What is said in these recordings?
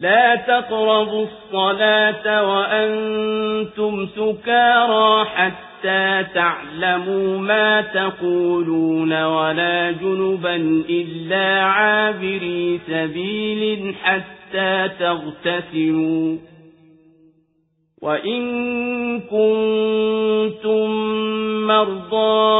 لا تقربوا الصلاة وأنتم سكارى حتى تعلموا ما تقولون ولا جنبا إلا عابري سبيل حتى تغتسلوا. وإن كنتم مرضى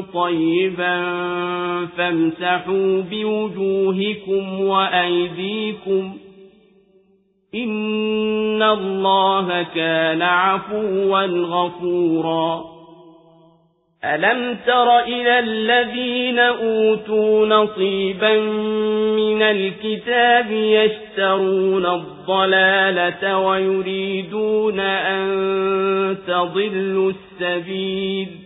طيبا فامسحوا بوجوهكم وأيديكم إن الله كان عفوا غفورا ألم تر إلى الذين أوتوا نصيبا من الكتاب يشترون الضلالة ويريدون أن تضلوا السبيل